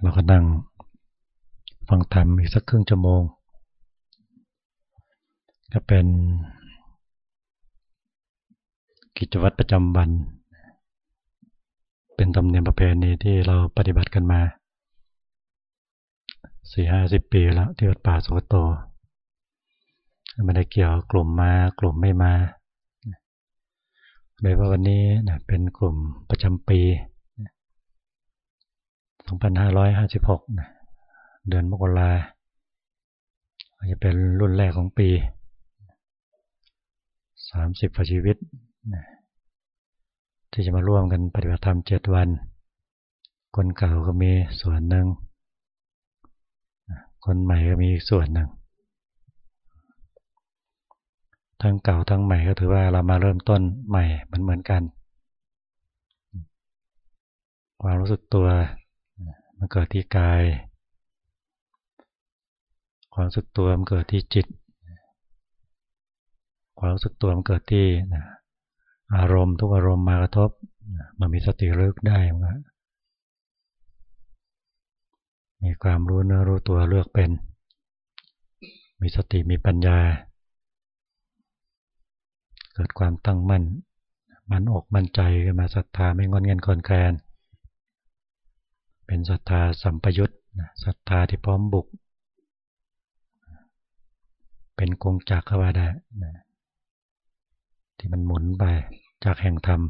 เราก็นั่งฟังธรรมอีกสักครึ่งชั่วโมง ก็เป็นกิจวัตรประจำวัน เป็นธรรมเนียมประเพณีที่เราปฏิบัติกันมาสี่ห้าสิบปีแล้วที่วัดป่าสุโตไม่ได้เกี่ยวกลุ่มมากลุ่มไม่มาโดยว่าวันนี้เป็นกลุ่มประจำปี 2556เดือนมกราจะเป็นรุ่นแรกของปี 30พชีวิตที่จะมาร่วมกันปฏิบัติธรรมเจ็ดวัน คนเก่าก็มีส่วนหนึ่ง คนใหม่ก็มีส่วนหนึ่ง ทั้งเก่าทั้งใหม่ก็ถือว่าเรามาเริ่มต้นใหม่เหมือนเหมือนกัน ความรู้สึกตัว มันเกิดที่กาย ความรู้สึกตัวมันเกิดที่จิต ความรู้สึกตัวมันเกิดที่อารมณ์ ทุกอารมณ์มากระทบ มันมีสติรึกได้มันมีความรู้เนื้อรู้ตัวเลือกเป็น มีสติมีปัญญา เกิดความตั้งมั่น มันอกมั่นใจขึ้นมาศรัทธาไม่งอนเงินคอนแคลน เป็นศรัทธาสัมปยุตศรัทธาที่พร้อมบุก เป็นกงจักรก็ว่าได้ที่มันหมุนไปจากแห่งธรรม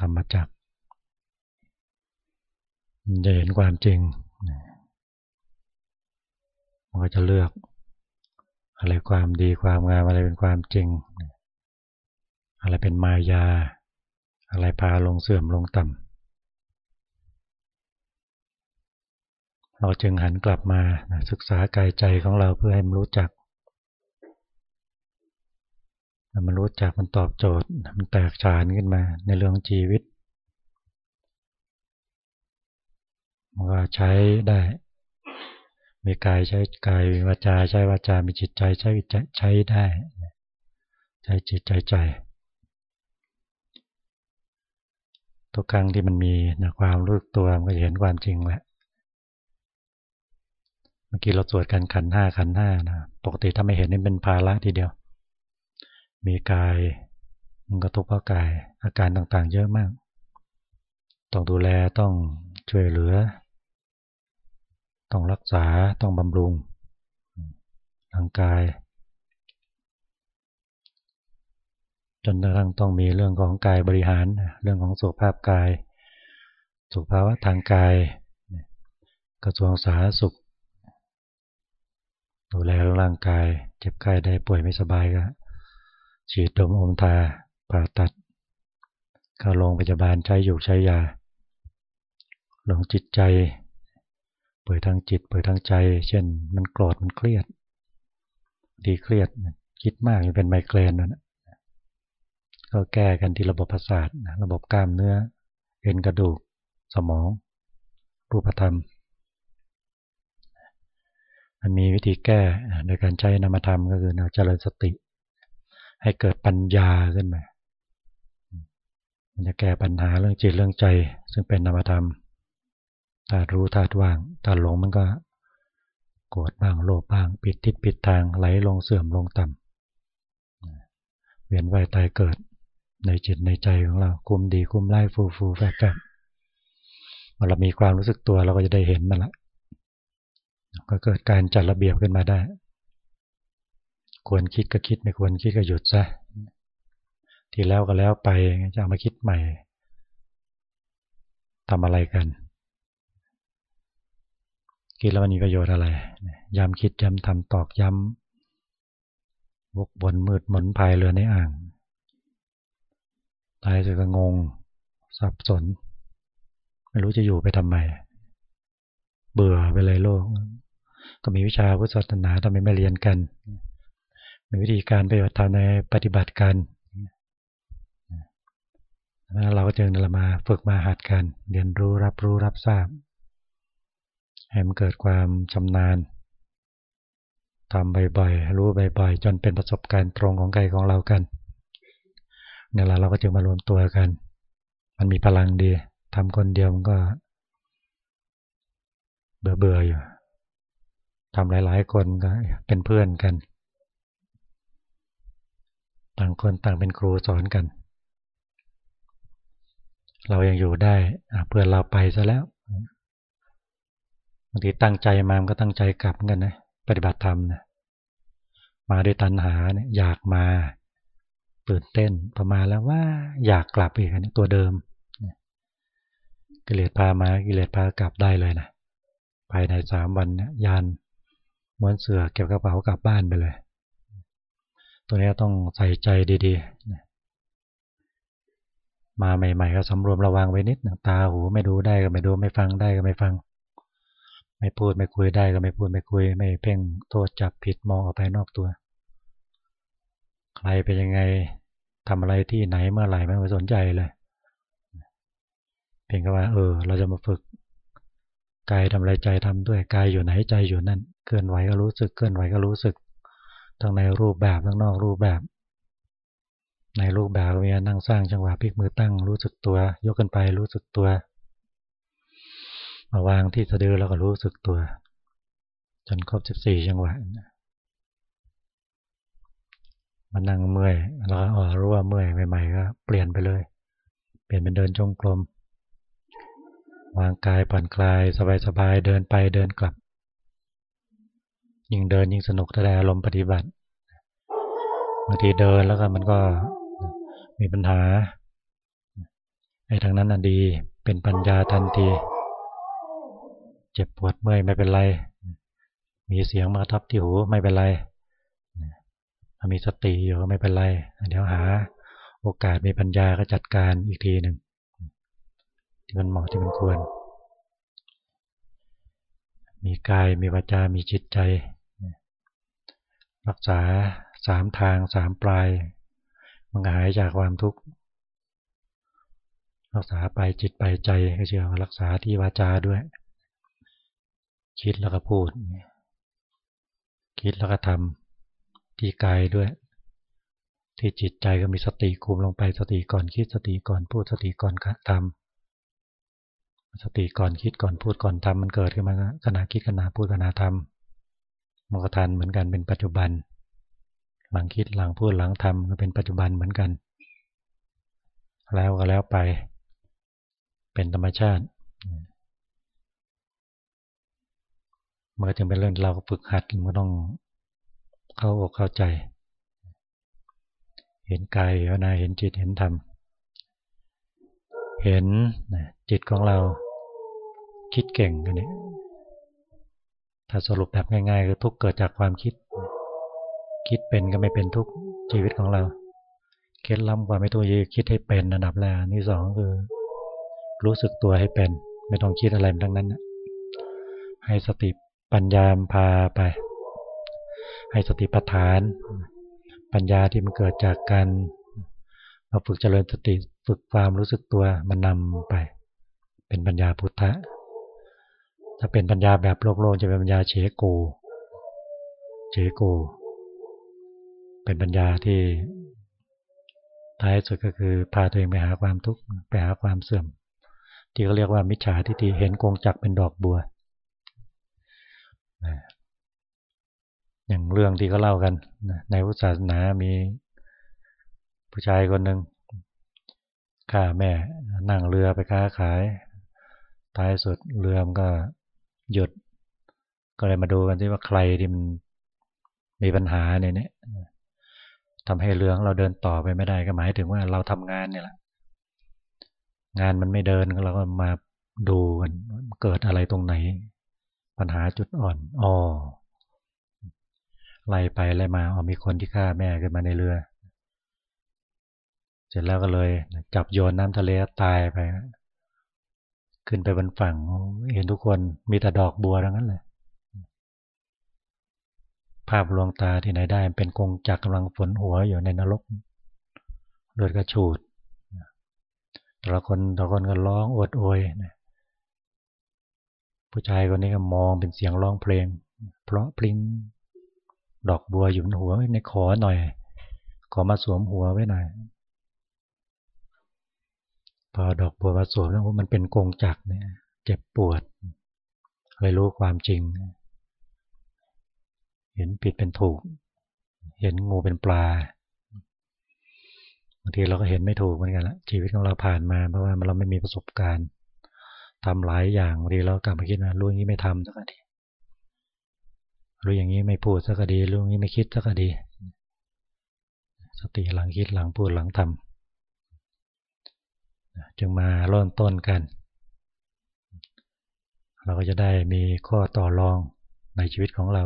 ธรรมจักรจะเห็นความจริงมันก็จะเลือกอะไรความดีความงามอะไรเป็นความจริง อะไรเป็นมายา อะไรพาลงเสื่อมลงต่ำ เราจึงหันกลับมาศึกษากายใจของเราเพื่อให้มันรู้จัก มันรู้จักมันตอบโจทย์ มันแตกฉานขึ้นมาในเรื่องชีวิตมันก็ใช้ได้ มีกายใช้กายมีวาจาใช้วาจา มีจิตใจใช้ใช้ได้ ใช้จิตใจใจทุกครั้งที่มันมีนะความรู้ตัวมันก็จะเห็นความจริงแหละ เมื่อกี้เราสวดกันขันห้าขันห้านะปกติถ้าไม่เห็นนี่เป็นภาระทีเดียว มีกายมันก็ทุกข์เพราะกายอาการต่างๆ เยอะมาก ต้องดูแลต้องช่วยเหลือ ต้องรักษาต้องบำรุงร่างกาย จนกระทั่งต้องมีเรื่องของกายบริหาร เรื่องของสุขภาพกาย สุขภาวะทางกาย กระทรวงสาธารณสุข ดูแลร่างกาย เจ็บไข้ได้ป่วยไม่สบายก็ฉีดดมอมทาผ่าตัด เข้าโรงพยาบาลใช้อยู่ใช้ยาหลงจิตใจป่วยทางจิตป่วยทางใจ เช่น มันโกรธมันเครียด ดีเครียดคิดมากเป็นไมเกรนนั่นก็แก้กันที่ระบบประสาทระบบกล้ามเนื้อ เอ็นกระดูก สมอง รูปธรรม มันมีวิธีแก้โดยการใช้นามธรรมก็คือเจริญสติ ให้เกิดปัญญาขึ้นมา มันจะแก้ปัญหาเรื่องจิตเรื่องใจ ซึ่งเป็นนามธรรมถ้ารู้ธาตุว่างถ้าหลงมันก็โกรธบ้างโลภบ้าง ปิดทิศปิดทางไหลลงเสื่อมลงต่ำเวียนว่ายตายเกิดในจิตในใจของเราคุมดีคุมไล่ฟูฟูแฝงแฝงเมื่อเรามีความรู้สึกตัวเราก็จะได้เห็นมันละ ก็เกิดการจัดระเบียบขึ้นมาได้ ควรคิดก็คิดไม่ควรคิดก็หยุดซะที่แล้วก็แล้วไปจะเอามาคิดใหม่ทำอะไรกันคิดแล้วมันมีประโยชน์อะไร ย้ำคิดย้ำทำตอกย้ำวกบนมืดหมนพายเรือในอ่าง ตายจะก็งง สับสน ไม่รู้จะอยู่ไปทำไม เบื่อไปเลยโลก ก็มีวิชาพุทธศาสนาทำไมไม่เรียนกัน มีวิธีการปฏิบัติธรรมในปฏิบัติกันเราก็จึงเรามาฝึกมาหัดกัน เรียนรู้รับรู้รับทราบ ให้มันเกิดความชำนาญทำบ่อยๆ รู้บ่อยๆ จนเป็นประสบการณ์ตรงของกายของเรากันเนี่ยเราก็จึงมารวมตัวกัน มันมีพลังดีทำคนเดียวมันก็ เบื่อเบื่ออยู่ ทำหลาย ๆ คนก็เป็นเพื่อนกัน ต่างคนต่างเป็นครูสอนกัน เรายังอยู่ได้เพื่อนเราไปซะแล้วบางทีตั้งใจมามันก็ตั้งใจกลับกันนะปฏิบัติธรรมนะมาด้วยตัณหาเนี่ยอยากมาตื่นเต้นพอมาแล้วว่าอยากกลับอีกนะตัวเดิมกิเลสพามากิเลสพากลับได้เลยนะภายในสามวันเนี่ยยาน ม้วนเสือเก็บกระเป๋ากลับบ้านไปเลย ตัวนี้ต้องใส่ใจดีๆ มาใหม่ๆก็สำรวมระวังไว้นิดตาหูไม่ดูได้ก็ไม่ดูไม่ฟังได้ก็ไม่ฟัง ไม่พูดไม่คุยได้ก็ไม่พูดไม่คุย ไม่เพ่งโทษจับผิดมองออกไปนอกตัว ใครเป็นยังไงทำอะไรที่ไหนเมื่อไหร่ไม่สนใจเลยเพียงแค่ว่าเออ เราจะมาฝึก กายทำอะไรใจทำด้วยกายอยู่ไหนใจอยู่นั่นเคลื่อนไหวก็รู้สึกเคลื่อนไหวก็รู้สึกทั้งในรูปแบบทั้งนอกรูปแบบ ในรูปแบบเมีนั่งสร้างจังหวะพลิกมือตั้งรู้สึกตัว ยกกันไปรู้สึกตัวมาวางที่สะดือแล้วก็รู้สึกตัว จนครบสิบสี่จังหวะมานั่งเมื่อยแล้วอ๋อรู้ว่าเมื่อยใหม่ๆก็เปลี่ยนไปเลย เปลี่ยนเป็นเดินจงกรม วางกายผ่อนคลายสบายๆเดินไปเดินกลับ ยิ่งเดินยิ่งสนุกแต่อารมณ์ปฏิบัติบางทีเดินแล้วก็มันก็มีปัญหาไอ้ทางนั้นน่ะดีเป็นปัญญาทันที เจ็บปวดเมื่อยไม่เป็นไร มีเสียงมาทับที่หูไม่เป็นไรมีสติอยู่ก็ไม่เป็นไร เดี๋ยวหา โอกาสมีปัญญาก็จัดการอีกทีหนึ่ง ที่มันเหมาะที่มันควร มีกายมีวาจา มีจิตใจ รักษาสามทางสามปลาย มันหายจากความทุกข์รักษาไปจิตไปใจก็เชื่อว่ารักษาที่วาจาด้วย คิดแล้วก็พูด คิดแล้วก็ทำที่กายด้วย ที่จิตใจก็มีสติคุมลงไปสติก่อนคิดสติก่อนพูดสติก่อนทำ สติก่อนคิดก่อนพูดก่อนทำมันเกิดขึ้นมาขณะคิดขณะพูดขณะทำมันก็ทันเหมือนกันเป็นปัจจุบัน หลังคิดหลังพูดหลังทำก็เป็นปัจจุบันเหมือนกัน แล้วก็แล้วไป เป็นธรรมชาติเมื่อจึงเป็นเรื่องเราฝึกหัดมันต้องเข้าอกเข้าใจ เห็นกายเห็นนาเห็นจิตเห็นธรรมเห็นจิตของเรา คิดเก่งอันนี้ถ้าสรุปแบบง่ายๆคือทุกเกิดจากความคิด คิดเป็นก็ไม่เป็นทุกชีวิตของเรา เคล็ดลับกว่าไม่ตัวยีคิดให้เป็นระดับแรกนี่สองคือ รู้สึกตัวให้เป็น ไม่ต้องคิดอะไรทั้งนั้นให้สติปัญญาพาไป ให้สติปัฏฐาน ปัญญาที่มันเกิดจากการเราฝึกเจริญสติฝึกความรู้สึกตัวมันนำไป เป็นปัญญาพุทธะ ถ้าเป็นปัญญาแบบโลกโลกจะเป็นปัญญาเฉโก เฉโก เป็นปัญญาที่ท้ายสุดก็คือพาตัวเองไปหาความทุกข์ไปหาความเสื่อม ที่เขาเรียกว่ามิจฉาทิฏฐิเห็นกงจักเป็นดอกบัวอย่างเรื่องที่เขาเล่ากันในพุทธศาสนามีผู้ชายคนหนึ่งข้าแม่นั่งเรือไปค้าขายท้ายสุดเรือมันก็ หยุด ก็เลยมาดูกันที่ว่าใครที่มันมีปัญหาเนี่ยเนี่ยทำให้เรือของเราเดินต่อไปไม่ได้ก็หมายถึงว่าเราทำงานเนี่ยแหละงานมันไม่เดินเราก็มาดูกันเกิดอะไรตรงไหน ปัญหาจุดอ่อนอ๋อไล่ไปไล่มาอ๋อมีคนที่ฆ่าแม่ขึ้นมาในเรือ เสร็จแล้วก็เลย จับโยนน้ำทะเลตายไป ขึ้นไปบนฝั่งเห็นทุกคนมีแต่ดอกบัวทั้งนั้นเลยภาพลวงตาที่ไหนได้เป็นกงจักกำลังฝนหัวอยู่ในนรกเลือดกระฉูดแต่ละคนแต่ละคนก็ร้องอดโอยผู้ชายคนนี้ก็มองเป็นเสียงร้องเพลง เพราะพลิ้งดอกบัวอยู่บนหัวในขอหน่อย ขอมาสวมหัวไว้หน่อย พอดอกบัวมาสวมแล้วมันเป็นกงจักเนี่ยเจ็บปวดเลยรู้ความจริง เห็นผิดเป็นถูก เห็นงูเป็นปลาบางทีเราก็เห็นไม่ถูกเหมือนกันละชีวิตของเราผ่านมาเพราะว่าเราไม่มีประสบการณ์ทำหลายอย่างบางทีเรากลับมาคิดนะรู้อย่างนี้ไม่ทำสักทีรู้อย่างนี้ไม่พูดสักดีรู้อย่างนี้ไม่คิดสักดีสติหลังคิดหลังพูดหลังทำ จึงมาเริ่มต้นกัน เราก็จะได้มีข้อต่อรองในชีวิตของเรา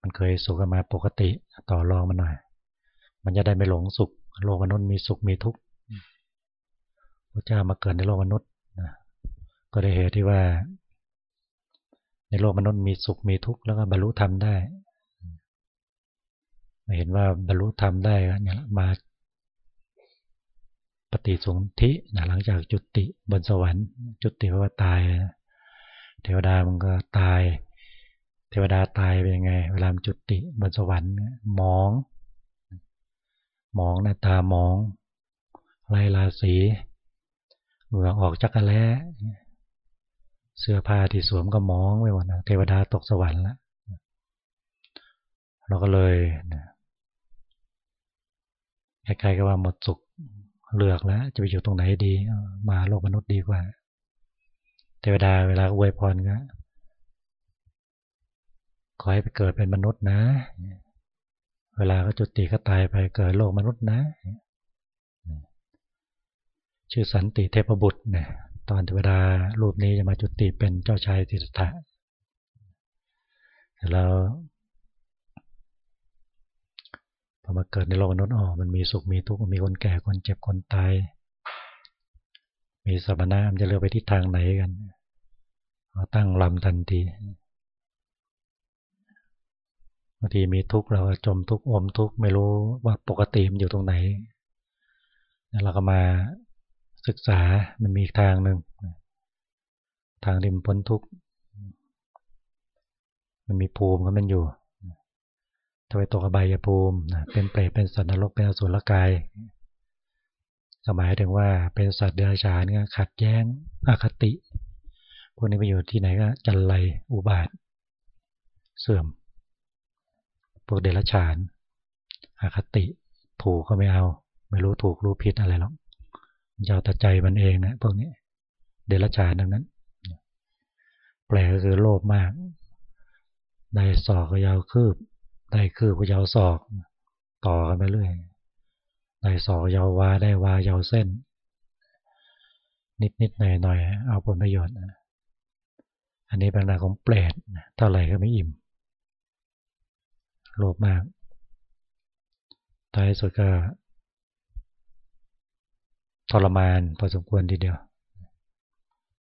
มันเคยสุขมาปกติต่อรองมันหน่อย มันจะได้ไม่หลงสุข โลกมนุษย์มีสุขมีทุกข์พระเจ้ามาเกิดในโลกมนุษย์ก็ได้เหตุที่ว่า ในโลกมนุษย์มีสุขมีทุกข์แล้วก็บรรลุธรรมได้เห็นว่าบรรลุธรรมได้เนี่ยมา ปฏิสนธินะหลังจากจุติบนสวรรค์ จุติเพราะว่าตายเทวดามันก็ตาย เทวดาตายเป็นยังไง เวลาจุติบนสวรรค์มองมองหน้าตามองลายราศีเหงื่อออกจักระแล้เสื้อผ้าที่สวมก็มองไปหมดนะเทวดาตกสวรรค์แล้วเราก็เลยใครๆก็ว่าหมดสุข เลือกแล้ว จะไปอยู่ตรงไหนดี มาโลกมนุษย์ดีกว่า เทวดาเวลาอวยพรก็ขอให้ไปเกิดเป็นมนุษย์นะ เวลาก็จุติก็ตายไปเกิดโลกมนุษย์นะ ชื่อสันติเทพบุตรเนี่ยตอนเทวดารูปนี้จะมาจุติเป็นเจ้าชายสิทธัตถะแล้ว อมาเกิดในโลกมนุษย์อ๋อมันมีสุขมีทุกข์มีคนแก่คนเจ็บคนตาย มีสมณะมันจะเลือกไปที่ทางไหนกันตั้งลำทันทีบางทีมีทุกข์เราจมทุกข์อมทุกข์ไม่รู้ว่าปกติมันอยู่ตรงไหนแล้วเราก็มาศึกษามันมีอีกทางหนึ่งทางริมพ้นทุกข์มันมีภูมิของมันอยู่ ถ้าไปตกอบายภูมิเป็นเปรตเป็นสัตว์นรกเป็นอสุรกายหมายถึงว่าเป็นสัตว์เดรัจฉานก็ขัดแย้งอคติ พวกนี้ไปอยู่ที่ไหนก็จันไรอุบาท เสื่อม พวกเดรัจฉานอคติ ถูกก็ไม่เอา ไม่รู้ถูกรู้ผิดอะไรหรอกยาวตาใจมันเองนะพวกนี้ เดรัจฉานดังนั้น แปลก็คือโลภมากได้สอกก็ยาวคืบ ได้คืบก็ยาวศอก ต่อกันไปเรื่อยได้ศอกยาววาได้วายาวเส้น นิดนิดหน่อยหน่อยเอาผลประโยชน์อันนี้เป็นลักษณะของเปรตเท่าไหร่ก็ไม่อิ่มโลภมากท้ายสุดก็ทรมานพอสมควรทีเดียว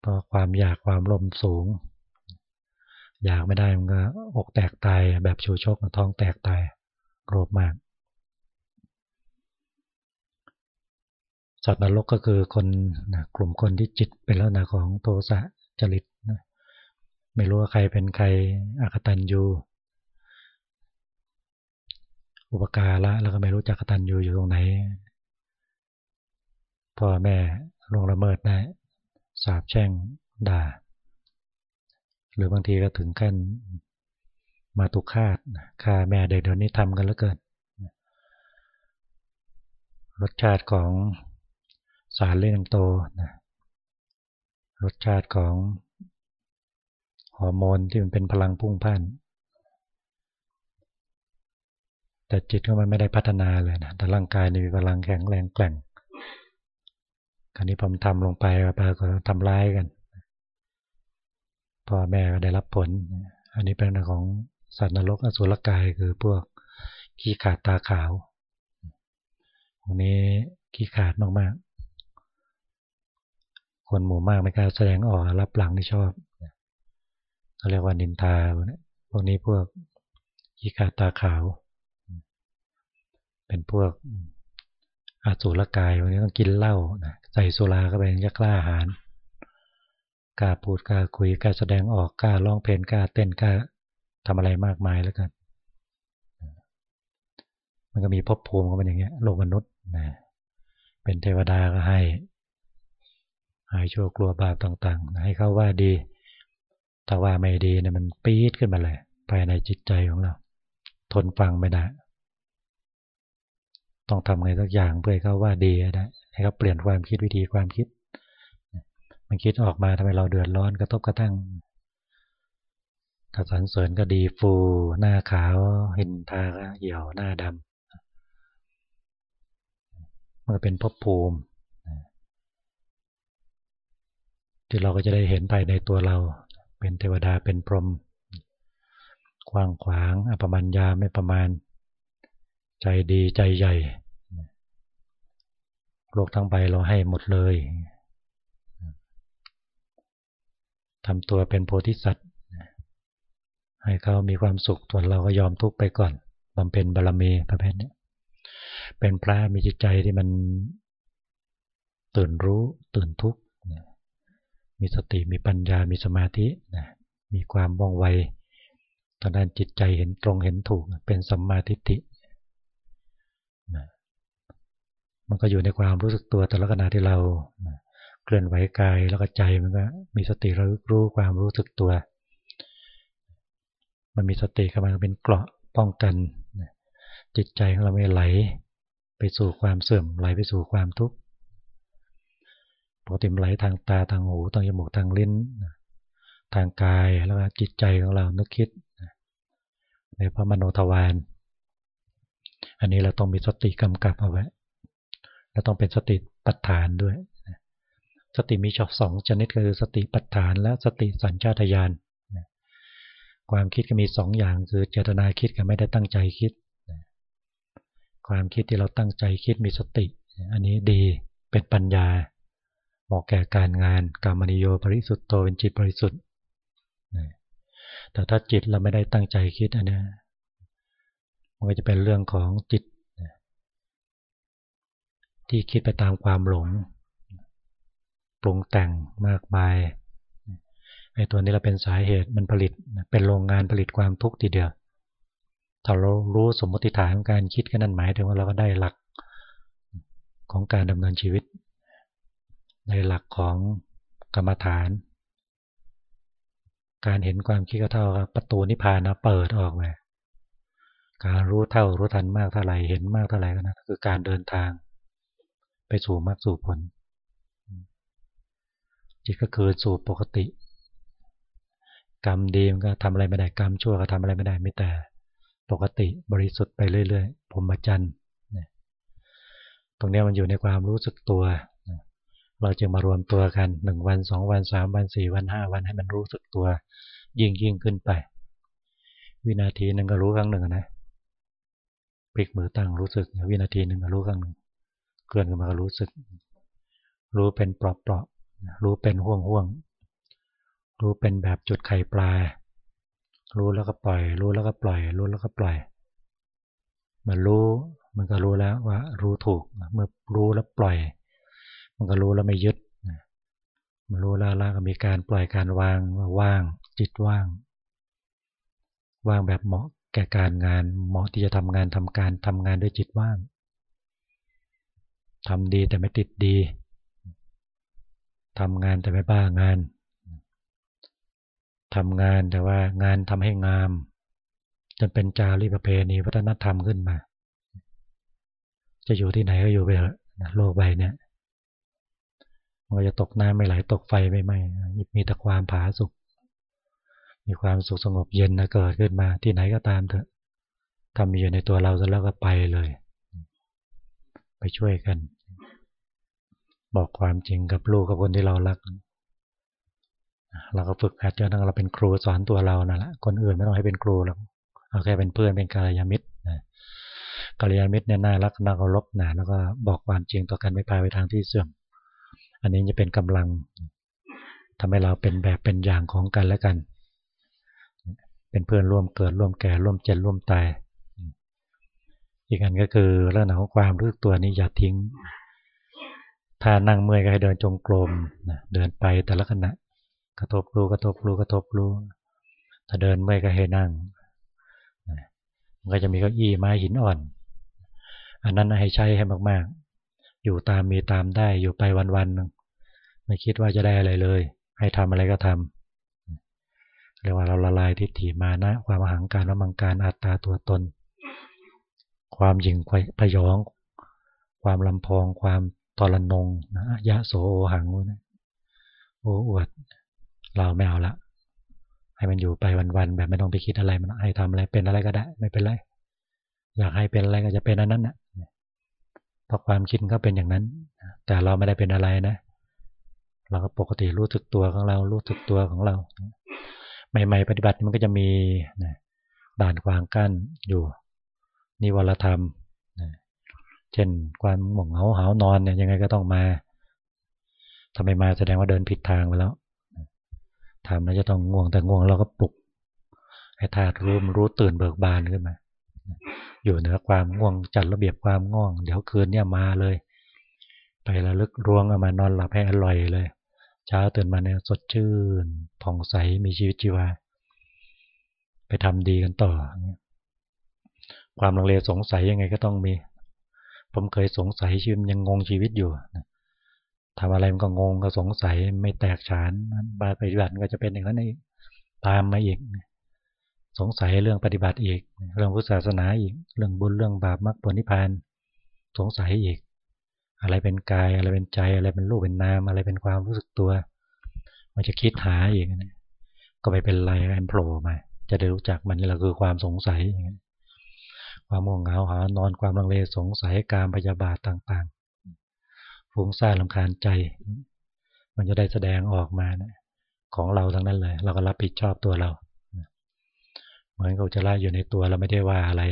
เพราะความอยากความลมสูง อยากไม่ได้มันก็อกแตกตายแบบชูชกท้องแตกตายโกรธมาก สัตว์นรกก็คือคนนะกลุ่มคนที่จิตเป็นลักษณะของโทสะจริตนะไม่รู้ว่าใครเป็นใครอคตันยูอุปการะแล้วก็ไม่รู้จักกตันยูอยู่ตรงไหนพ่อแม่ลงละเมิดได้สาบแช่งด่า หรือบางทีก็ถึงขั้นมาตุคาดฆ่าแม่เด็กเดี๋ยวนี้ทำกันแล้วเกินรสชาติของสารเล่นโตนะรสชาติของฮอร์โมนที่มันเป็นพลังพุ่งพ่านแต่จิตก็มันไม่ได้พัฒนาเลยนะแต่ร่างกายมีพลังแข็งแรงแกร่งคราวนี้พอมทำลงไปปรากฏทำร้ายกัน พ่อแม่ก็ได้รับผล อันนี้เป็นเรื่องของสัตว์นรกอสุรกายคือพวกขี้ขาดตาขาวตรงนี้ขี้ขาดมากๆ คนหมู่มากไม่กล้าแสดงออกรับหลังที่ชอบเขาเรียกว่านินทาพวกนี้พวกขี้ขาดตาขาว เป็นพวกอาสูรกายวันนี้ต้องกินเหล้าใส่สุราเข้าไปจะกล้าหาร กล้าพูดกล้าคุยกล้าแสดงออกกล้าร้องเพลงกล้าเต้นกล้าทำอะไรมากมายแล้วกัน มันก็มีภพภูมิของมันอย่างเงี้ยโลกมนุษย์นะเป็นเทวดาก็ให้ หายชั่วกลัวบาปต่างๆ ให้เขาว่าดีถ้าว่าไม่ดีเนี่ยมันปี๊ดขึ้นมาเลยภายในจิตใจของเรา ทนฟังไม่ได้ ต้องทำไงสักอย่างเพื่อให้เขาว่าดีได้ให้เขาเปลี่ยนความคิดวิธีความคิด มันคิดออกมาทำให้เราเดือดร้อนกระทบกระทั่งถ้าสรรเสริญก็ดีฟูหน้าขาวเห็นทาเหี่ยวหน้าดำมันเป็นภพภูมิที่เราก็จะได้เห็นภายในตัวเรา เป็นเทวดาเป็นพรหมกว้างขวางอปมัญญาไม่ประมาณ ใจดีใจใหญ่โลกทั้งใบเราให้หมดเลย ทำตัวเป็นโพธิสัตว์ให้เขามีความสุขส่วนเราก็ยอมทุกข์ไปก่อนบำเพ็ญบารมีประเภทนี้เป็นพระมีจิตใจที่มันตื่นรู้ตื่นทุกข์มีสติมีปัญญามีสมาธิมีความว่องไวตอนนั้นจิตใจเห็นตรงเห็นถูกเป็นสัมมาทิฏฐิมันก็อยู่ในความรู้สึกตัวแต่ละขณะที่เรา เคลื่อนไหวกายแล้วก็ใจมันก็มีสติระลึกรู้ความรู้สึกตัว มันมีสติเข้ามาเป็นเกราะป้องกันจิตใจของเราไม่ไหล ไปสู่ความเสื่อมไหลไปสู่ความทุกข์ปกติไหลทางตาทางหูทางจมูกทางลิ้น ทางกายแล้วก็จิตใจของเรานึกคิดในพระมโนทวารอันนี้เราต้องมีสติกำกับเอาไว้เราต้องเป็นสติปัฏฐานด้วย สติมีชอบสองชนิดคือสติปัฏฐานและสติสัญชาตญาณความคิดก็มีสองอย่างคือเจตนาคิดกับไม่ได้ตั้งใจคิด ความคิดที่เราตั้งใจคิดมีสติ อันนี้ดีเป็นปัญญาเหมาะแก่การงานกรรมนิโยบริสุทธิ์โตเป็นจิตบริสุทธิ์แต่ถ้าจิตเราไม่ได้ตั้งใจคิดอันนี้มันก็จะเป็นเรื่องของจิตที่คิดไปตามความหลง ปรุงแต่งมากมายไอ้ตัวนี้เราเป็นสาเหตุมันผลิตเป็นโรงงานผลิตความทุกข์ทีเดียวถ้าเรารู้สมมติฐานของการคิดก็นั่นหมายถึงว่าเราก็ได้หลักของการดำเนินชีวิต ในหลักของกรรมฐาน การเห็นความคิดก็เท่ากับประตูนิพพานนะเปิดออกมาการรู้เท่ารู้ทันมากเท่าไหร่เห็นมากเท่าไหร่ก็นะคือการเดินทาง ไปสู่มรรคสู่ผล จิตก็คือสู่ปกติ กรรมดีมันก็ทำอะไรไม่ได้กรรมชั่วก็ทำอะไรไม่ได้ไม่แต่ ปกติบริสุทธิ์ไปเรื่อยๆพรหมจรรย์ตรงนี้มันอยู่ในความรู้สึกตัว เราจะมารวมตัวกันหนึ่งวันสองวันสามวันสี่วันห้าวันให้มันรู้สึกตัว ยิ่งยิ่งขึ้นไป วินาทีหนึ่งก็รู้ครั้งหนึ่งนะพลิกมือตั้งรู้สึกวินาทีหนึ่งก็รู้ครั้งหนึ่งเคลื่อนขึ้นมาก็รู้สึก รู้เป็นเปราะ รู้เป็นห่วงห่วงรู้เป็นแบบจุดไข่ปลา รู้แล้วก็ปล่อย รู้แล้วก็ปล่อย รู้แล้วก็ปล่อย มันรู้มันก็รู้แล้วว่า รู้ถูก เมื่อรู้แล้วปล่อย มันก็รู้แล้วไม่ยึดมันรู้แล้วล้วก็มีการปล่อยการวางว่าว่าง จิตว่าง ว่างแบบเหมาะแก่การงานเหมาะที่จะทำงานทำการทำงานด้วยจิตว่างทำดีแต่ไม่ติดดี ทำงานแต่ไม่บ้างานทำงานแต่ว่างานทำให้งามจนเป็นจารีประเพณีวัฒนธรรมขึ้นมา จะอยู่ที่ไหนก็อยู่ไปเถอะโลกใบเนี้ยมันจะตกน้ำไม่ไหลตกไฟไม่ไหม้มีแต่ความผาสุกมีความสุขสงบเย็นนะเกิดขึ้นมาที่ไหนก็ตามเถอะทำอยู่ในตัวเราแล้วก็ไปเลย ไปช่วยกัน บอกความจริงกับลูกกับคนที่เรารัก เราก็ฝึกหัดจนเราเป็นครูสอนตัวเรานั่นแหละคนอื่นไม่ต้องให้เป็นครูหรอกเอาแค่เป็นเพื่อนเป็นกาลยามิตรกาลยามิตรเนี่ยน่ารักน่าเคารพนะแล้วก็บอกความจริงต่อกันไม่พาไปทางที่เสื่อม อันนี้จะเป็นกำลังทำให้เราเป็นแบบเป็นอย่างของกันและกัน เป็นเพื่อนร่วมเกิดร่วมแก่ร่วมเจ็บร่วมตายอีกอันก็คือเรื่องของความรู้ตัวนี้อย่าทิ้ง ถ้านั่งเมื่อยก็ให้เดินจงกรมเดินไปแต่ละขณะ กระทบรู้กระทบรู้กระทบรู้ ถ้าเดินไม่ก็ให้นั่งมันก็จะมีเก้าอี้ไม้หินอ่อน อันนั้นให้ใช้ให้มากๆ อยู่ตามมีตามได้อยู่ไปวันๆไม่คิดว่าจะได้อะไรเลย ให้ทำอะไรก็ทเรียกว่าเราละลายทิฏฐิมานะ ความหังการละมังการอัตตาตัวตน ความหยิ่งพยอง ความลำพองความ ตรนงนะยะโสโอหังนะโอ้อวด เราไม่เอาละ ให้มันอยู่ไปวันๆแบบไม่ต้องไปคิดอะไรมันให้ทำอะไรเป็นอะไรก็ได้ ไม่เป็นไร อยากให้เป็นอะไรก็จะเป็นอันนั้นนะเพราะความคิดก็เป็นอย่างนั้น แต่เราไม่ได้เป็นอะไรนะ เราก็ปกติรู้สึกตัวของเรา รู้สึกตัวของเรา ใหม่ ๆ ปฏิบัติมันก็จะมีด่านขวางกั้นอยู่นิวรธรรม เช่นความหม่งเหาหานอนเนี่ยยังไงก็ต้องมาทำไมมาแสดงว่าเดินผิดทางไปแล้วทำแล้วจะต้องง่วงแต่ง่วงเราก็ปลุก ให้ธาตุรู้รู้ตื่นเบิกบานขึ้นมา อยู่เหนือความง่วงจัดระเบียบความง่วง เดี๋ยวคืนเนี่ยมาเลย ไประลึกรวงเอามานอนหลับให้อร่อยเลย เช้าตื่นมาเนี่ยสดชื่นผ่องใสมีชีวิตชีวา ไปทำดีกันต่อ ความลังเลสงสัยยังไงก็ต้องมี ผมเคยสงสัยชีวิตยังงงชีวิตอยู่ทำอะไรมันก็งงก็สงสัยไม่แตกฉานบาปฏิบัติก็จะเป็นอย่างนั้นเองตามมาอีก สงสัยเรื่องปฏิบัติอีก เรื่องพุทธศาสนาอีก เรื่องบุญเรื่องบาปมรรคผลนิพพานสงสัยอีก อะไรเป็นกายอะไรเป็นใจอะไรเป็นรูปเป็นนามอะไรเป็นความรู้สึกตัว มันจะคิดหาอีกก็ไม่เป็นไรแอนโผล่มา จะได้รู้จักมันนี่แหละคือความสงสัยอย่างนี้ ความม่วงเหงาหานอนความลังเลสงสัยการพยาบาทต่างฟุ้งซ่านลำคาญใจ มันจะได้แสดงออกมานะของเราทั้งนั้นเลย เราก็รับผิดชอบตัวเราเหมือนกับจะล่าอยู่ในตัวเราไม่ได้ว่าอะไร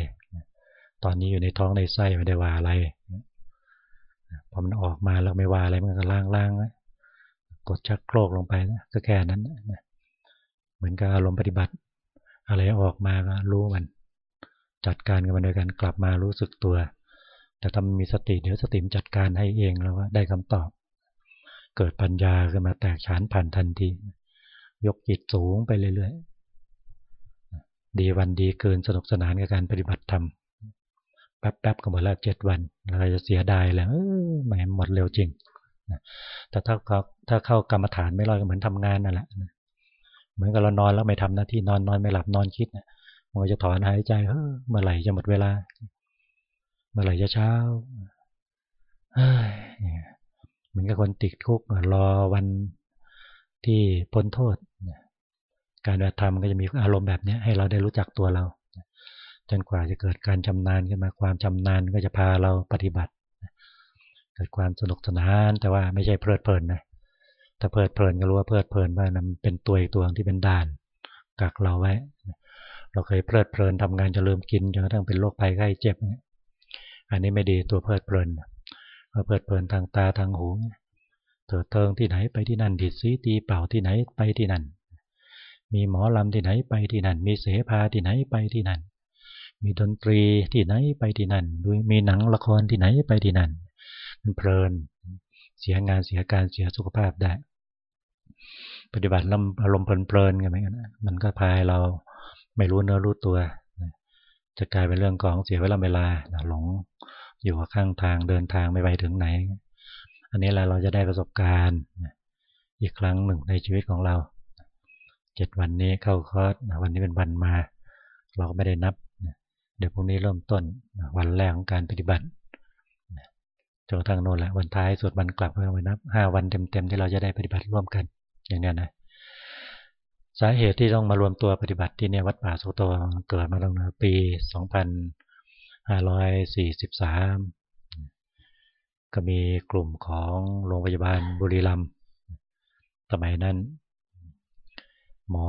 ตอนนี้อยู่ในท้องในไส้ไม่ได้ว่าอะไรพอมันออกมาเราไม่ว่าอะไรมันก็ล่างๆกดชักโครกลงไปนะก็แค่นั้นนะเหมือนกับอารมณ์ปฏิบัติ อะไรออกมาก็รู้มัน จัดการกับมันโดยการกลับมารู้สึกตัว แต่ถ้ามีสติเดี๋ยวสติมจัดการให้เองแล้วว่าได้คำตอบ เกิดปัญญาขึ้นมาแตกฉานผ่านทันที ยกจิตสูงไปเรื่อยๆ ดีวันดีเกินสนุกสนานกับการปฏิบัติธรรม แป๊บๆก็หมดแล้วเจ็ดวัน เราจะเสียดายแล้วเออแหมหมดเร็วจริงแต่ถ้าเขาถ้าเข้ากรรมฐานไม่รอดก็เหมือนทำงานนั่นแหละเหมือนกับเรานอนแล้วไม่ทำหน้าที่นอนนอนไม่หลับนอนคิด มันจะถอนหายใจเฮ้เมื่อไหร่จะหมดเวลา เมื่อไหร่จะเช้าเฮ้ยเหมือนกับคนติดคุกรอวันที่พ้นโทษ การปฏิธรรมก็จะมีอารมณ์แบบนี้ให้เราได้รู้จักตัวเรา จนกว่าจะเกิดการชำนาญขึ้นมาความชำนาญก็จะพาเราปฏิบัติ เกิดความสนุกสนานแต่ว่าไม่ใช่เพลิดเพลินนะถ้าเพลิดเพลินก็รู้ว่าเพลิดเพลินว่ามันเป็นตัวอีกตัวที่เป็นด่านกักเราไว้ เราเคยเพลิดเพลินทำงานจะลืมกินจนกระทั่งเป็นโรคภัยไข้เจ็บเนี่ยอันนี้ไม่ดีตัวเพลิดเพลินเพลิดเพลินทางตาทางหูเถิดเทิงที่ไหนไปที่นั่นดิดซีตีเป่าที่ไหนไปที่นั่น มีหมอลำที่ไหนไปที่นั่น มีเสภาที่ไหนไปที่นั่น มีดนตรีที่ไหนไปที่นั่นด้วยมีหนังละครที่ไหนไปที่นั่น มันเพลิน เสียงานเสียการเสียสุขภาพได้ ปฏิบัติลำอารมณ์เพลินๆกันไหมกันมันก็พายเรา ไม่รู้เนื้อรู้ตัว จะกลายเป็นเรื่องของเสียเวลาเวลาหลงอยู่ข้างทางเดินทางไม่ไปถึงไหน อันนี้แหละเราจะได้ประสบการณ์ อีกครั้งหนึ่งในชีวิตของเราเจ็ดวันนี้เข้าคอร์สวันนี้เป็นวันมา เราก็ไม่ได้นับ เดี๋ยวพรุ่งนี้เริ่มต้นวันแรกของการปฏิบัติจนทางโน้นแหละวันท้ายสุดวันกลับเราไปนับห้าวันเต็มๆที่เราจะได้ปฏิบัติร่วมกันอย่างนี้นะ สาเหตุที่ต้องมารวมตัวปฏิบัติที่เนี่ยวัดป่าสุโตเกิดมาตั้งแต่ปี 2543 ก็มีกลุ่มของโรงพยาบาลบุรีรัมย์สมัยนั้น หมอ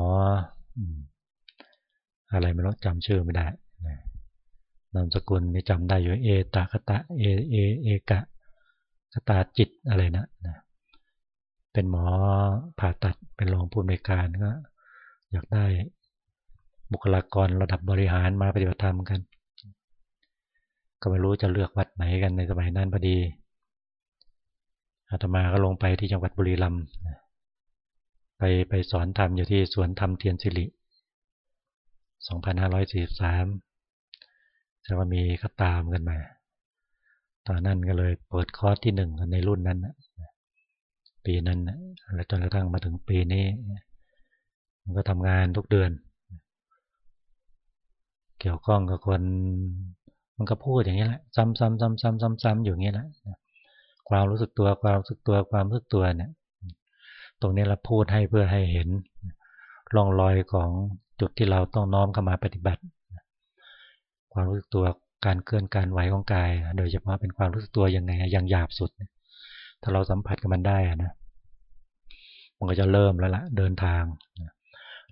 อะไรไม่รู้จำชื่อไม่ได้นามสกุลนี่จำได้อยู่เอตากตะเอเอเอกะกตาจิตอะไรนะเป็นหมอผ่าตัดเป็นรองผู้อำนวยการก็ อยากได้บุคลากรระดับบริหารมาปฏิบัติธรรมกัน ก็ไม่รู้จะเลือกวัดไหนกันในสมัยนั้นพอดีอาตมาก็ลงไปที่จังหวัดบุรีรัมย์ไปไปสอนธรรมอยู่ที่สวนธรรมเทียนสิริ 2543 จะว่ามีก็ตามกันมา ตอนนั้นก็เลยเปิดคอร์สที่หนึ่งในรุ่นนั้น ปีนั้นแล้วจนกระทั่งมาถึงปีนี้ มันก็ทำงานทุกเดือน เกี่ยวข้องกับคน มันก็พูดอย่างนี้แหละ ซ้ำๆๆๆๆๆอยู่อย่างนี้แหละความรู้สึกตัวความรู้สึกตัวความรู้สึกตัวเนี่ย ตรงนี้เราพูดให้เพื่อให้เห็นร่องรอยของจุดที่เราต้องน้อมเข้ามาปฏิบัติ ความรู้สึกตัวการเคลื่อนการไหวของกาย โดยเฉพาะเป็นความรู้สึกตัวยังไงอยังหยาบสุด ถ้าเราสัมผัสกับมันได้นะมันก็จะเริ่มแล้วละเดินทาง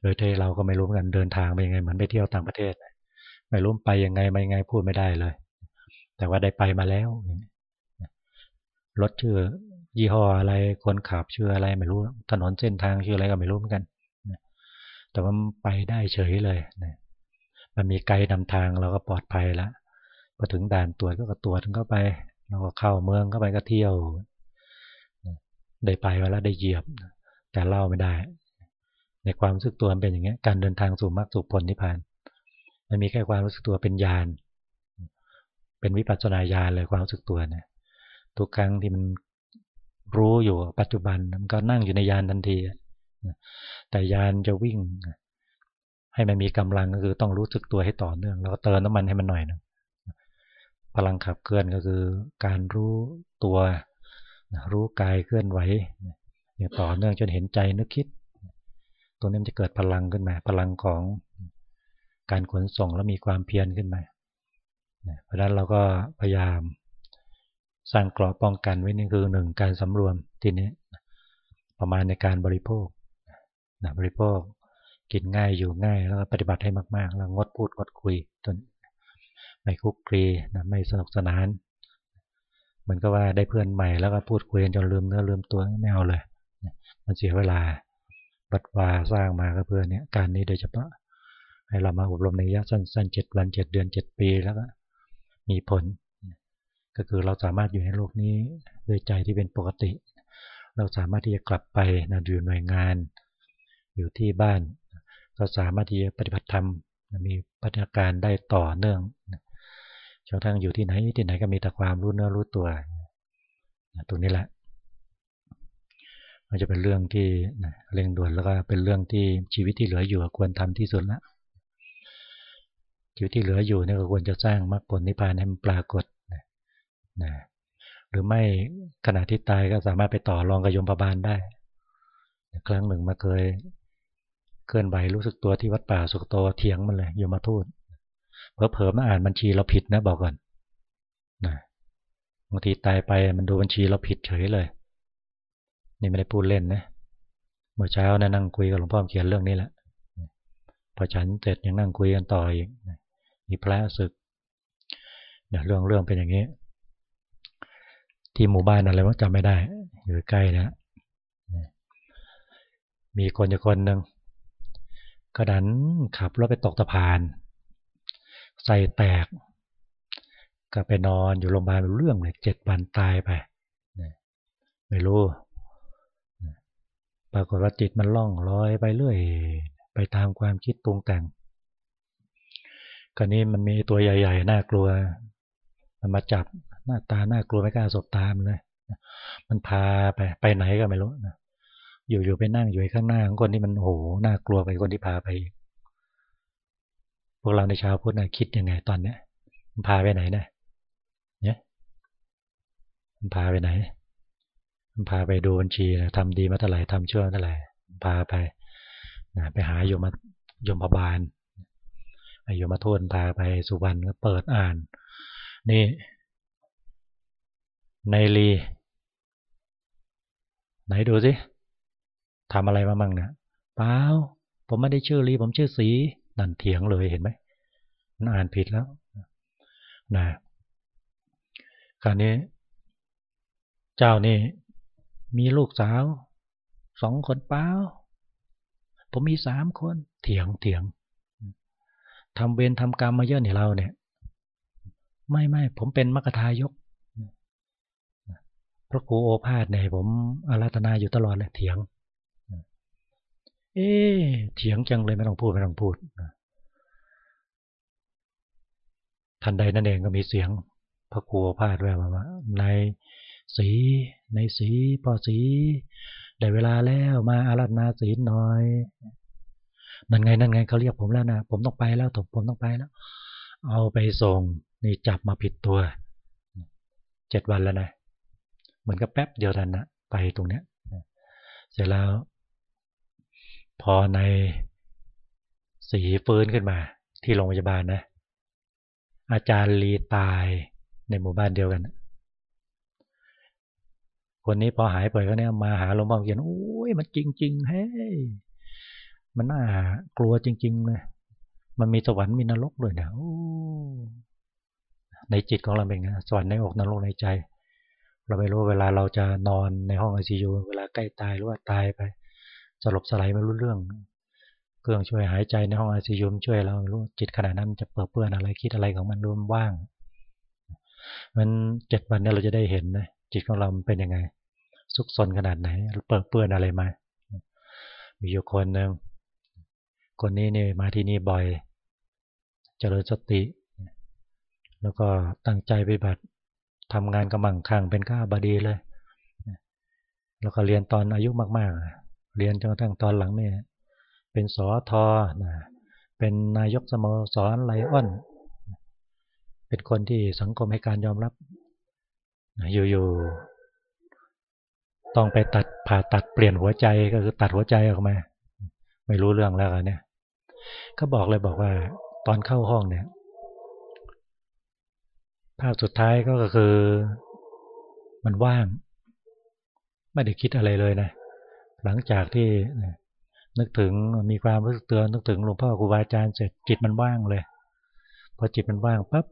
โดยที่เราก็ไม่รู้เหมือนกันเดินทางไปยังไงเหมือนไปเที่ยวต่างประเทศ ไม่รู้ไปยังไงไปยังไงพูดไม่ได้เลย แต่ว่าได้ไปมาแล้วรถชื่อ ยี่ห้ออะไรคนขับชื่ออะไรไม่รู้ ถนนเส้นทางชื่ออะไรก็ไม่รู้เหมือนกันแต่ว่าไปได้เฉยเลยมันมีไกด์นำทางเราก็ปลอดภัยแล้วพอถึงด่านตรวจก็ตรวจเข้าไป เราก็เข้าเมืองเข้าไปก็เที่ยวได้ไปมาแล้วได้เหยียบ แต่เล่าไม่ได้ ในความรู้สึกตัวเป็นอย่างนี้การเดินทางสู่มรรคสู่ผลนิพพาน มันมีแค่ความรู้สึกตัวเป็นญาณเป็นวิปัสสนาญาณเลยความรู้สึกตัวเนี่ยทุกครั้งที่มันรู้อยู่ปัจจุบันมันก็นั่งอยู่ในยานทันทีแต่ยานจะวิ่ง ให้มันมีกำลังก็คือต้องรู้สึกตัวให้ต่อเนื่องแล้วก็เติมน้ำมันให้มันหน่อยนะพลังขับเคลื่อนก็คือการรู้ตัว รู้กายเคลื่อนไหวอย่างต่อเนื่องจนเห็นใจนึกคิด ตัวนี้มันจะเกิดพลังขึ้นมา พลังของการขนส่งแล้วมีความเพียรขึ้นมาเพราะฉะนั้นเราก็พยายามสร้างกรอบป้องกันไว้นี่คือหนึ่งการสำรวมทีนี้ประมาณในการบริโภคนะบริโภคกินง่ายอยู่ง่ายแล้วก็ปฏิบัติให้มากๆ แล้วงดพูดงดคุยจนไม่คุกคีนะไม่สนุกสนานเหมือนกับว่าได้เพื่อนใหม่แล้วก็พูดคุยจนลืมเนื้อลืมตัวไม่เอาเลย มันเสียเวลา บัดวาสร้างมาก็เพื่อเนี่ยการนี้โดยเฉพาะให้เรามาอบรมในระยะสั้นๆเจ็ดวันเจ็ดเดือนเจ็ดปีแล้วก็มีผล ก็คือเราสามารถอยู่ในโลกนี้ด้วยใจที่เป็นปกติ เราสามารถที่จะกลับไปนะอยู่หน่วยงาน อยู่ที่บ้านก็สามารถที่จะปฏิบัติธรรมมีปฏิการได้ต่อเนื่องจนทั้งอยู่ที่ไหนที่ไหนก็มีแต่ความรู้เนื้อรู้ตัวตรงนี้แหละ มันจะเป็นเรื่องที่เร่งด่วนแล้วก็เป็นเรื่องที่ชีวิตที่เหลืออยู่ควรทำที่สุดละชีวิตที่เหลืออยู่เนี่ยก็ควรจะสร้างมรรคผลนิพพานให้มันปรากฏนะหรือไม่ขณะที่ตายก็สามารถไปต่อรองกับยมพบาลได้ ครั้งหนึ่งมาเคยเคลื่อนไหวรู้สึกตัวที่วัดป่าสุกโตเถียงมันเลยยมมาทูตเพอๆมาอ่านบัญชีเราผิดนะบอกก่อนนะบางทีตายไปมันดูบัญชีเราผิดเฉยเลย นี่ไม่ได้พูดเล่นนะเมื่อเช้านะนั่งคุยกับหลวงพ่อเขียนเรื่องนี้แหละพอฉันเสร็จยังนั่งคุยกันต่ออีกมีพระศึกเนี่ยเรื่องเรื่องเป็นอย่างนี้ ที่หมู่บ้านอะไรว่าจำไม่ได้ อยู่ใกล้นะมีคนอยู่คนหนึ่งกระดันขับรถไปตกสะพานใส่แตก ก็ไปนอนอยู่โรงพยาบาลเรื่องเลยเจ็ดวันตายไปไม่รู้ ปรากฏว่าจิตมันล่องลอยไปเรื่อย ไปตามความคิดปรุงแต่งกรนี้มันมีตัวใหญ่ ๆ น่ากลัว มันมาจับหน้าตาน่ากลัวไม่กล้าสบตามเลย มันพาไปไปไหนก็ไม่รู้นะอยู่ๆไปนั่งอยู่ข้างหน้าของคนที่มันโหน่ากลัวไปคนที่พาไป พวกเราในชาวพุทธนะคิดยังไงตอนเนี้ยมันพาไปไหนนะเนี่ยมันพาไปไหนมัน พาไปดูบัญชีนะทำดีมาเท่าไหร่ทำชั่วเท่าไหร่พาไปนะไปหาโยมโยมบาลโยมโทษพาไปสุวรรณก็เปิดอ่าน นี่ในลีไหนดูสิทำอะไรมามั่งเนี่ยเปล่าผมไม่ได้ชื่อลีผมชื่อสีนั่นเถียงเลยเห็นไหมมันอ่านผิดแล้วนะคราวนี้ เจ้านี่ มีลูกสาวสองคนเปล่าผมมีสามคนเถียงเถียงทำเวรทำกรรมมาเยอะเนี่ยเราเนี่ย ไม่ไม่ผมเป็นมรรคทายกพระครูโอภาสเนี่ยผมอาราธนาอยู่ตลอดเลยเถียง เอ๊เถียงจังเลยไม่ต้องพูดไม่ต้องพูดทันใดนั่นเองก็มีเสียงพระครูโอภาสแววมาว่าใน สีในสีพอสีได้เวลาแล้วมาอาราธนาศีลหน่อยนั่นไงนั่นไงเขาเรียกผมแล้วนะผมต้องไปแล้วผมผมต้องไปแล้ว เอาไปส่งนี่จับมาผิดตัวเจ็ดวันแล้วนะเหมือนกับแป๊บเดียวทันนะไปตรงเนี้ยเสร็จแล้ว พอในสีฟื้นขึ้นมา ที่โรงพยาบาลนะ อาจารย์ลีตายในหมู่บ้านเดียวกัน คนนี้พอหายไปก็เนี่ยมาหาหลวงพ่อเขียนโอ้ยมันจริง ๆ เฮ้ยมันน่ากลัวจริงๆเลยมันมีสวรรค์มีนรกด้วยนะในจิตของเราเองนะสวรรค์ในอกนรกในใจ เราไม่รู้เวลาเราจะนอนในห้องไอซียูเวลาใกล้ตายหรือว่าตายไปสลบสลายไม่รู้เรื่อง เครื่องช่วยหายใจในห้องไอซียูช่วยเรารู้จิตขณะนั้นจะเปิดเปื้อนอะไรคิดอะไรของมันรวมว่างมันเจ็ดวันนี้เราจะได้เห็นนะ จิตของเราเป็นยังไงสุขสนขนาดไหนเปิดเปื้อนอะไรมา มีอยู่คนหนึ่งคนนี้เนี่ยมาที่นี่บ่อย เจริญสติ แล้วก็ตั้งใจปฏิบัติทำงานกำลังคังเป็นข้าบดีเลย แล้วก็เรียนตอนอายุมาก ๆ เรียนจนกระทั่งตอนหลังเนี่ยเป็นสอทอนะเป็นนายกสโมสรไลออน เป็นคนที่สังคมให้การยอมรับ อยู่ๆต้องไปตัดผ่าตัดเปลี่ยนหัวใจก็คือตัดหัวใจออกมา ไม่รู้เรื่องแล้วเนี่ย ก็บอกเลยบอกว่า ตอนเข้าห้องเนี่ย ภาพสุดท้ายก็คือ มันว่าง ไม่ได้คิดอะไรเลยนะ หลังจากที่นึกถึงมีความรู้สึกเตือนนึกถึงหลวงพ่อครูบาอาจารย์เสร็จจิตมันว่างเลย พอจิตมันว่างปั๊บ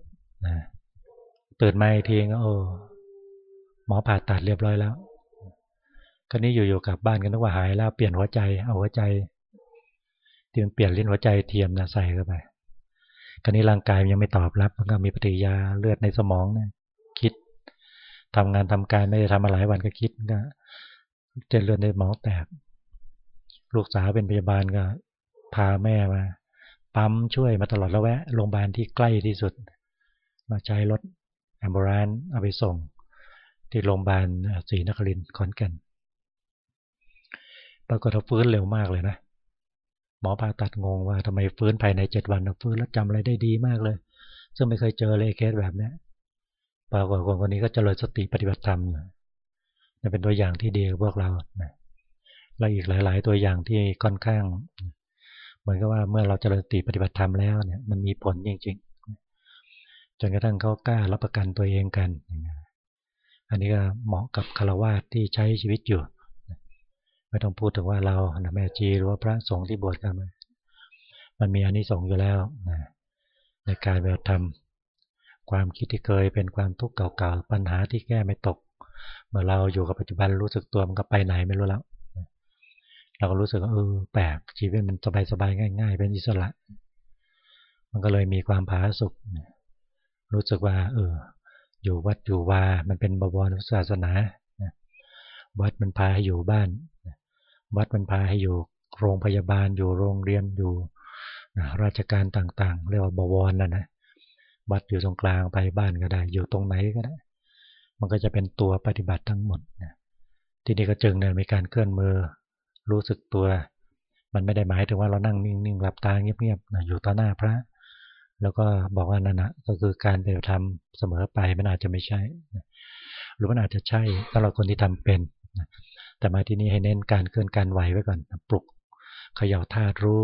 นะตื่นมาทีก็โอ้ หมอผ่าตัดเรียบร้อยแล้วคราวนี้อยู่ๆกลับบ้านกันนึกว่าหายแล้วเปลี่ยนหัวใจเอาหัวใจที่มันเปลี่ยนลิ้นหัวใจเทียมนะใส่เข้าไปคราวนี้ร่างกายยังไม่ตอบรับมันก็มีปฏิยาเลือดในสมองเนี่ยคิดทำงานทำการไม่ได้ทำมาหลายวันก็คิดก็เจนเลือดในสมองแตก ลูกสาวเป็นพยาบาลก็ พาแม่มาปั๊มช่วยมาตลอดแล้วแวะโรงพยาบาลที่ใกล้ที่สุด มาใช้รถแอมบูรานเอาไปส่ง ที่โรงพยาบาลศรีนครินทร์ขอนแก่นปรากฏว่าฟื้นเร็วมากเลยนะหมอผ่าตัดงงว่าทำไมฟื้นภายในเจ็ดวันฟื้นแล้วจำอะไรได้ดีมากเลย ซึ่งไม่เคยเจอเลยเคสแบบนี้ปรากฏคนคนนี้ก็เจริญสติปฏิบัติธรรมนี่เป็นตัวอย่างที่ดีพวกเราและอีกหลาย ๆ ตัวอย่างที่ค่อนข้าง เหมือนกับว่าเมื่อเราเจริญสติปฏิบัติธรรมแล้วเนี่ยมันมีผลจริง ๆ จนกระทั่งเขากล้ารับประกันตัวเองกัน อันนี้ก็เหมาะกับคารวะที่ใช้ชีวิตอยู่ ไม่ต้องพูดถึงว่าเราแม่จีหรือว่าพระสงฆ์ที่บวชกันมันมีอันนี้สงอยู่แล้วในการแบบทำความคิดที่เคยเป็นความทุกข์เก่าๆปัญหาที่แก้ไม่ตก เมื่อเราอยู่กับปัจจุบันรู้สึกตัวมันก็ไปไหนไม่รู้แล้วเราก็รู้สึกว่าเออแปลกชีวิตมันสบายๆง่าย ๆ เป็นอิสระ มันก็เลยมีความผาสุกรู้สึกว่า เออ อยู่วัดอยู่วา มันเป็นบวรศาสนาวัดมันพาให้อยู่บ้าน วัดมันพาให้อยู่โรงพยาบาลอยู่โรงเรียนอยู่ราชการต่างๆ เรียกว่าบวรนะนะวัดอยู่ตรงกลางไปบ้านก็ได้ อยู่ตรงไหนก็ได้ มันก็จะเป็นตัวปฏิบัติทั้งหมดนะที่นี่ก็จึงเนี่ยมีการเคลื่อนมือรู้สึกตัว มันไม่ได้หมายถึงว่าเรานั่งนิ่งๆหลับตาเงียบๆอยู่ต่อหน้าพระ แล้วก็บอกว่านั่นนะก็คือการปฏิบัติธรรมเสมอไปมันอาจจะไม่ใช่ หรือมันอาจจะใช่สำหรับคนที่ทำเป็นแต่มาที่นี่ให้เน้นการเคลื่อนการไหวไว้ก่อนปลุกเขย่าธาตุรู้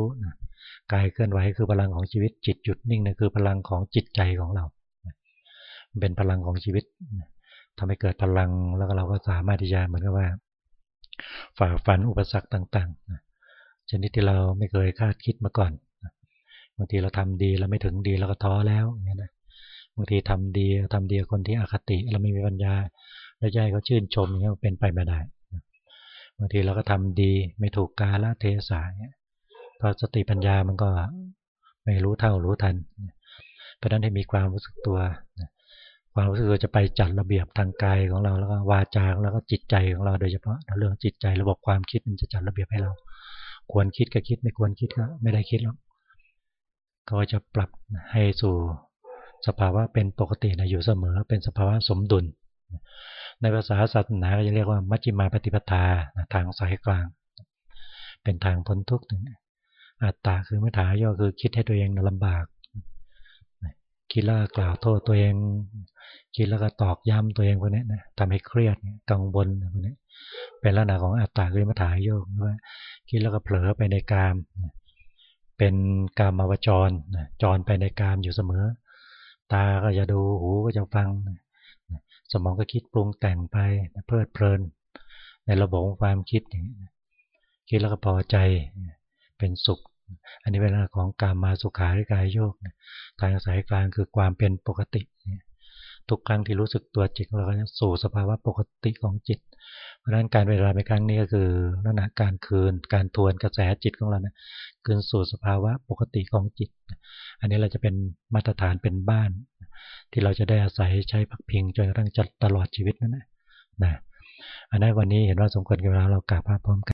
กายเคลื่อนไหวคือพลังของชีวิตจิตหยุดนิ่งนะคือพลังของจิตใจของเรา เป็นพลังของชีวิตทำให้เกิดพลังแล้วเราก็สามารถที่จะเหมือนกับว่า ฝ่าฟันอุปสรรคต่างๆชนิดที่เราไม่เคยคาดคิดมาก่อน บางทีเราทำดีเราไม่ถึงดีเราก็ท้อแล้วอย่างนี้นะบางทีทำดีทำดีคนที่อคติเราไม่มีปัญญาแล้วใจเขาชื่นชมอย่างนี้เป็นไปไม่ได้บางทีเราก็ทำดีไม่ถูกกาลเทศะเนี่ยพอสติปัญญามันก็ไม่รู้เท่ารู้ทัน เพราะนั้นให้มีความรู้สึกตัวความรู้สึกตัวจะไปจัดระเบียบทางกายของเราแล้วก็วาจาแล้วก็จิตใจของเราโดยเฉพาะเรื่องจิตใจระบบความคิดมันจะจัดระเบียบให้เรา ควรคิดก็คิดไม่ควรคิดก็ไม่ได้คิดหรอก ก็จะปรับให้สู่สภาวะเป็นปกตินะอยู่เสมอเป็นสภาวะสมดุล ในภาษาศาสนาก็จะเรียกว่ามัชฌิมาปฏิปทาทางสายกลาง เป็นทางพ้นทุกข์อัตตาคือมัฐาย่อคือคิดให้ตัวเองลำบากคิดแล้วกล่าวโทษตัวเองคิดแล้วก็ตอกย้ำตัวเองพวกนี้นะทำให้เครียดกังวลพวกนี้เป็นลักษณะของอัตตาคือมัฐาโยกด้วยคิดแล้วก็เผลอไปในกาม เป็นกามาวจรจรไปในกามอยู่เสมอ ตาก็จะดูหูก็จะฟัง สมองก็คิดปรุงแต่งไปเพลิดเพลิน ในระบบความคิดนี้คิดแล้วก็พอใจเป็นสุข อันนี้เป็นเรื่องของการมาสุขาริกายโยกทางสายกลางคือความเป็นปกติ ทุกครั้งที่รู้สึกตัวจิตเราก็สู่สภาวะปกติของจิต เพราะฉะนั้นการเวลาในครั้งนี้ก็คือลักษณะการคืน การทวนกระแสจิตของเรานะคืนสู่สภาวะปกติของจิต อันนี้เราจะเป็นมาตรฐานเป็นบ้าน ที่เราจะได้อาศัยใช้พักพิงจนกระทั่งจตลอดชีวิตนั่นนะนะอันนั้นวันนี้เห็นว่าสมควรกับเวลาเรากราบพร้อมกัน